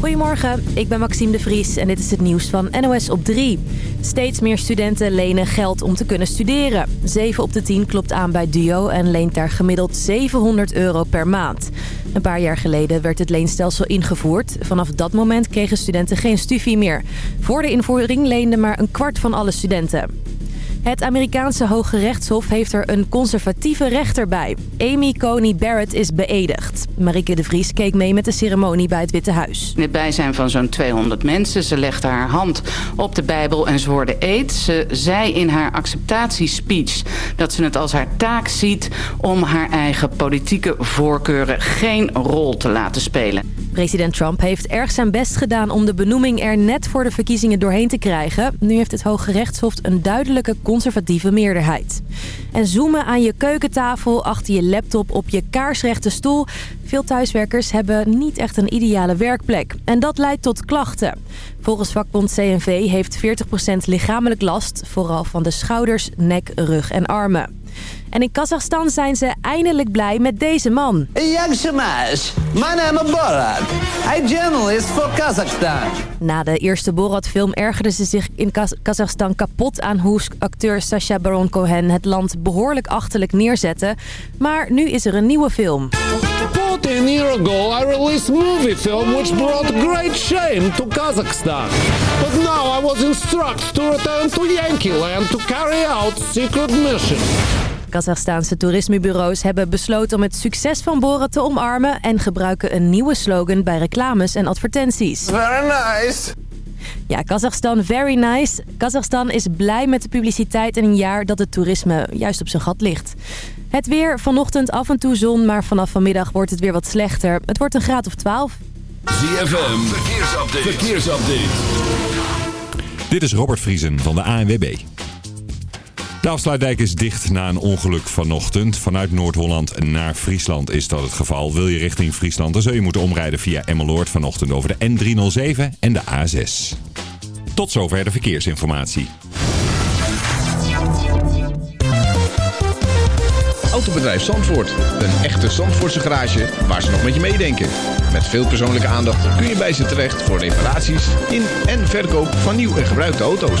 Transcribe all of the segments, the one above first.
Goedemorgen, ik ben Maxime de Vries en dit is het nieuws van NOS op 3. Steeds meer studenten lenen geld om te kunnen studeren. 7 op de 10 klopt aan bij DUO en leent daar gemiddeld 700 euro per maand. Een paar jaar geleden werd het leenstelsel ingevoerd. Vanaf dat moment kregen studenten geen studie meer. Voor de invoering leende maar een kwart van alle studenten. Het Amerikaanse Hoge Rechtshof heeft er een conservatieve rechter bij. Amy Coney Barrett is beëdigd. Marike de Vries keek mee met de ceremonie bij het Witte Huis. In het bijzijn van zo'n 200 mensen. Ze legde haar hand op de Bijbel en zwoorde eed. Ze zei in haar acceptatiespeech dat ze het als haar taak ziet... om haar eigen politieke voorkeuren geen rol te laten spelen. President Trump heeft erg zijn best gedaan om de benoeming er net voor de verkiezingen doorheen te krijgen. Nu heeft het Hoge Rechtshof een duidelijke conservatieve meerderheid. En zoomen aan je keukentafel, achter je laptop, op je kaarsrechte stoel. Veel thuiswerkers hebben niet echt een ideale werkplek. En dat leidt tot klachten. Volgens vakbond CNV heeft 40% lichamelijk last, vooral van de schouders, nek, rug en armen. En in Kazachstan zijn ze eindelijk blij met deze man. Як Shamash, my name is Borat. I journalist for Kazakhstan. Na de eerste Borat-film ergerden ze zich in Kaz Kazachstan kapot aan hoe acteur Sacha Baron Cohen het land behoorlijk achterlijk neerzette. Maar nu is er een nieuwe film. 14 years ago I released movie film which brought great shame to Kazakhstan. But now I was instructed to return to Yankee Land to carry out secret mission. Kazachstaanse toerismebureaus hebben besloten om het succes van Borat te omarmen... en gebruiken een nieuwe slogan bij reclames en advertenties. Very nice. Ja, Kazachstan, very nice. Kazachstan is blij met de publiciteit in een jaar dat het toerisme juist op zijn gat ligt. Het weer, vanochtend af en toe zon, maar vanaf vanmiddag wordt het weer wat slechter. Het wordt een graad of 12. ZFM, verkeersupdate. verkeersupdate. Dit is Robert Vriesen van de ANWB. De afsluitdijk is dicht na een ongeluk vanochtend. Vanuit Noord-Holland naar Friesland is dat het geval. Wil je richting Friesland, dan zul je moeten omrijden via Emmeloord vanochtend over de N307 en de A6. Tot zover de verkeersinformatie. Autobedrijf Zandvoort. Een echte Zandvoortse garage waar ze nog met je meedenken. Met veel persoonlijke aandacht kun je bij ze terecht voor reparaties in en verkoop van nieuw en gebruikte auto's.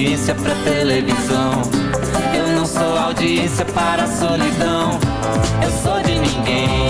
Paciência pra televisão. Eu não sou audiência para a solidão. Eu sou de ninguém,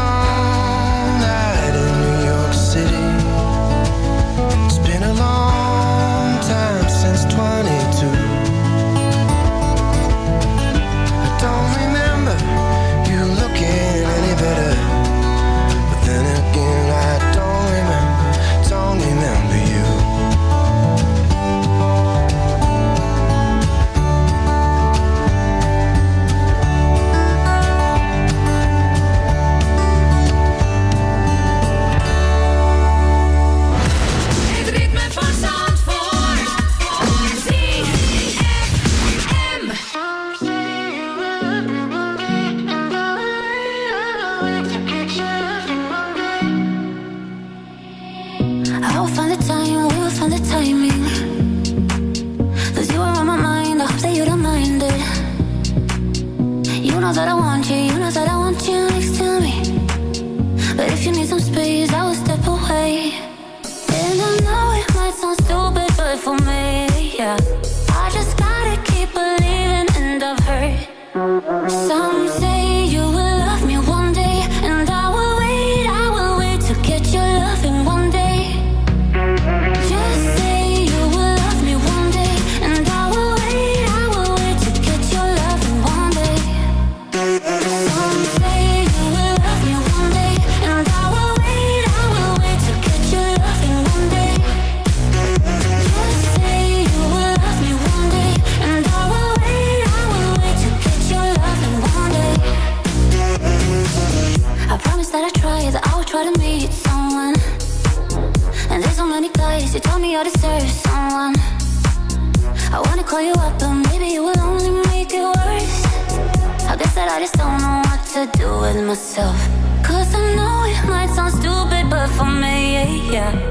myself. Cause I know it might sound stupid, but for me, yeah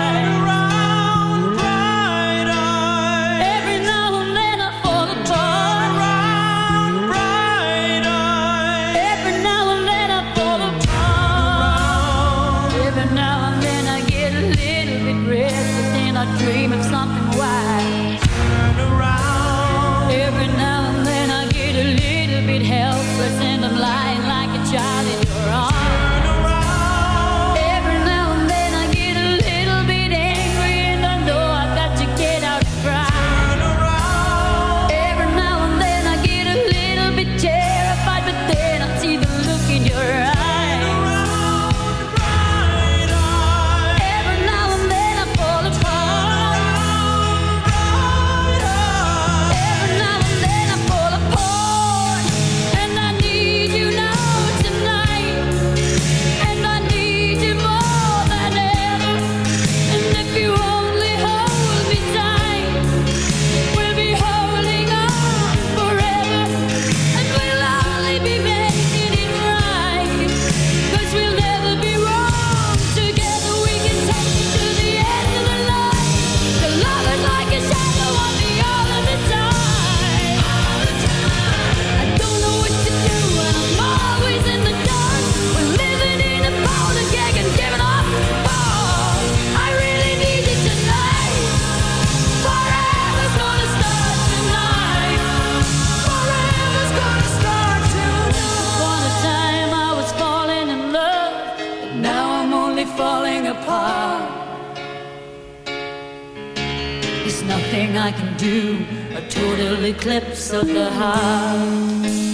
I can do, a total eclipse of the heart.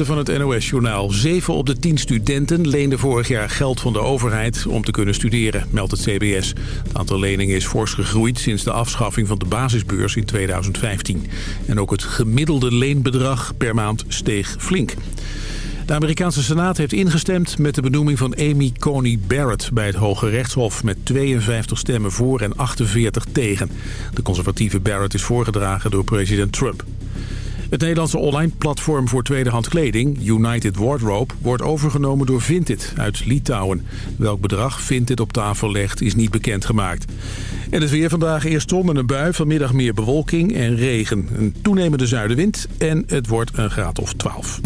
Van het NOS-journaal. Zeven op de tien studenten leenden vorig jaar geld van de overheid om te kunnen studeren, meldt het CBS. Het aantal leningen is fors gegroeid sinds de afschaffing van de basisbeurs in 2015. En ook het gemiddelde leenbedrag per maand steeg flink. De Amerikaanse Senaat heeft ingestemd met de benoeming van Amy Coney Barrett bij het Hoge Rechtshof met 52 stemmen voor en 48 tegen. De conservatieve Barrett is voorgedragen door president Trump. Het Nederlandse online platform voor tweedehand kleding, United Wardrobe, wordt overgenomen door Vinted uit Litouwen. Welk bedrag Vinted op tafel legt is niet bekendgemaakt. En het weer vandaag eerst zon en een bui, vanmiddag meer bewolking en regen. Een toenemende zuidenwind en het wordt een graad of 12.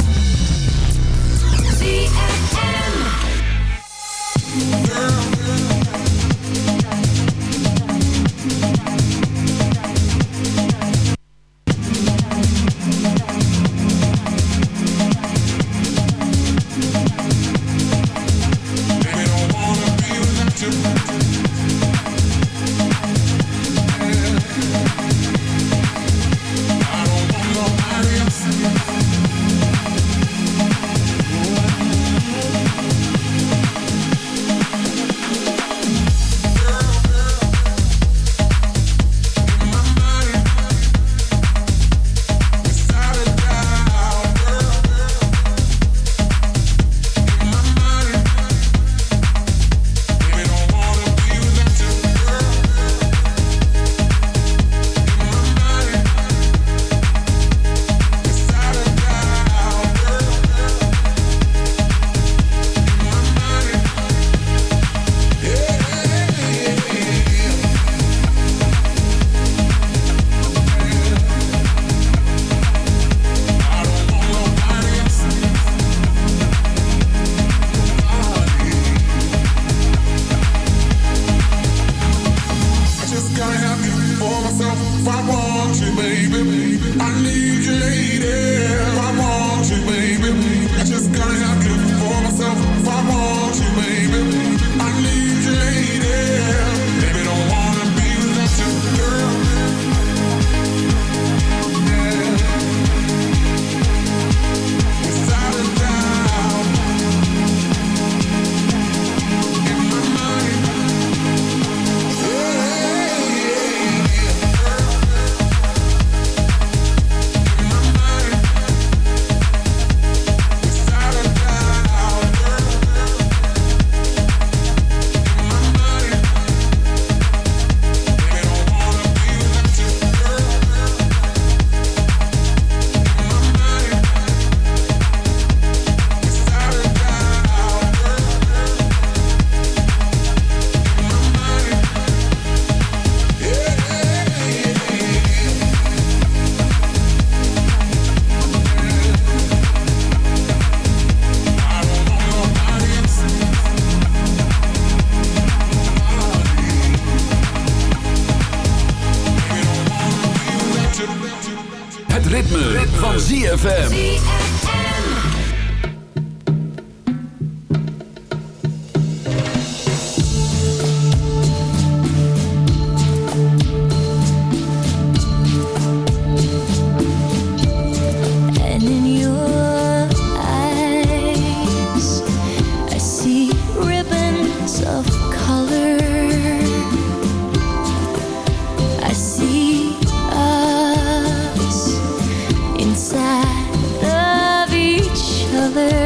there.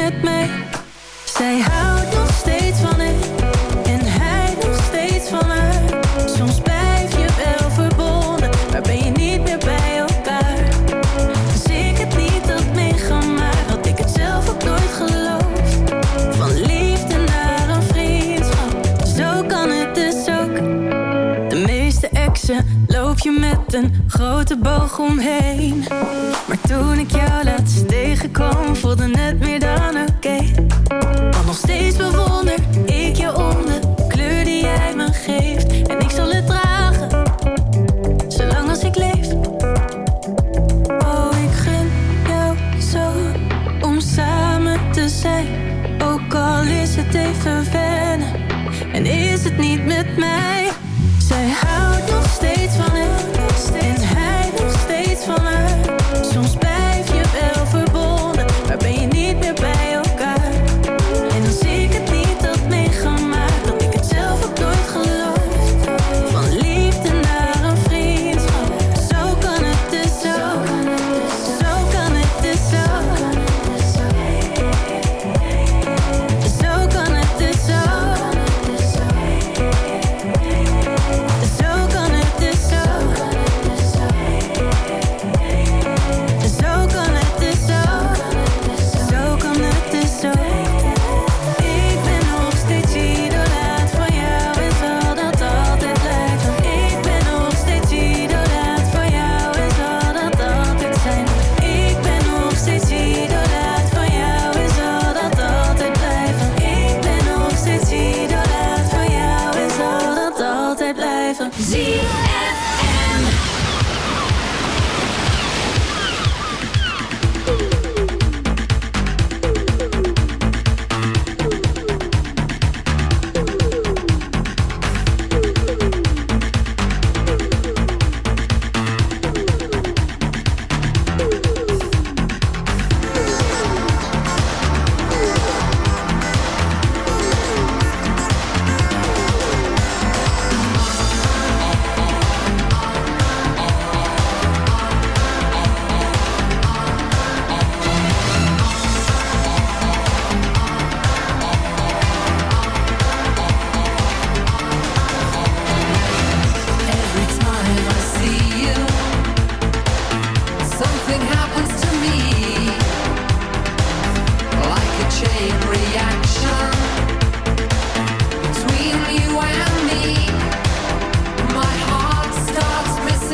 met. Zij houdt nog steeds van hem en hij nog steeds van haar. Soms blijf je wel verbonden, maar ben je niet meer bij elkaar. Als ik het niet had maar had ik het zelf ook nooit geloofd. Van liefde naar een vriendschap, zo kan het dus ook. De meeste exen loop je met een grote boog omheen. Maar toen ik jou laatst tegenkwam, voelde het meer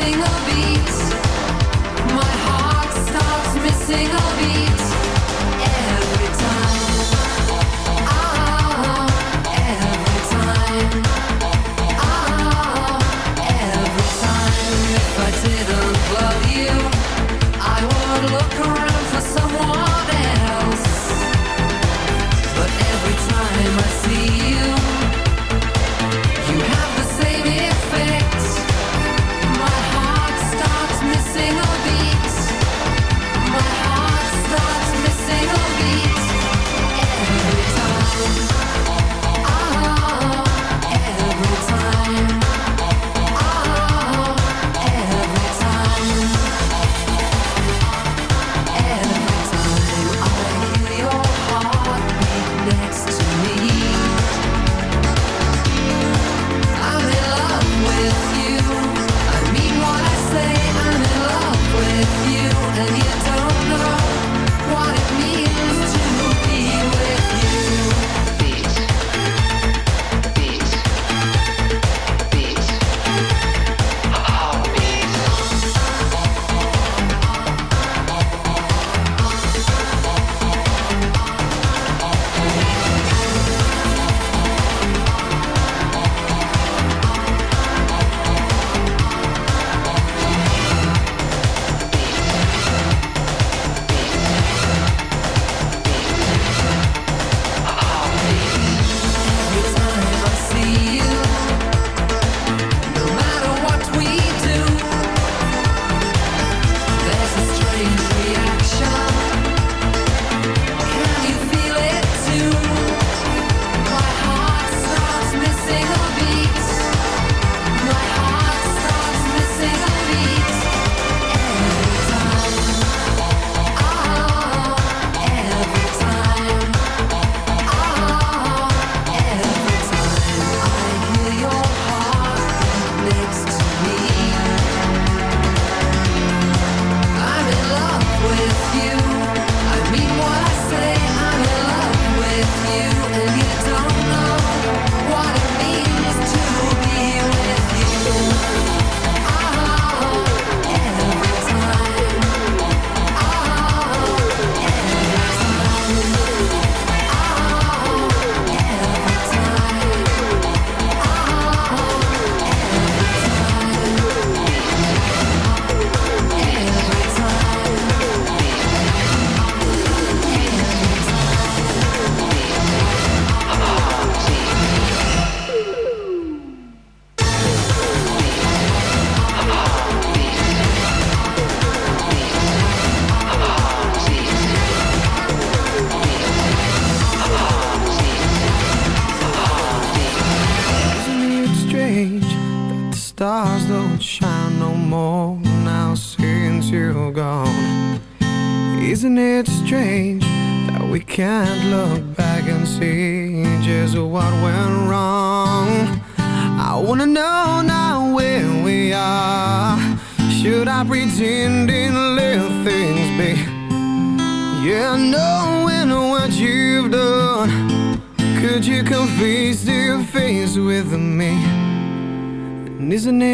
everything know.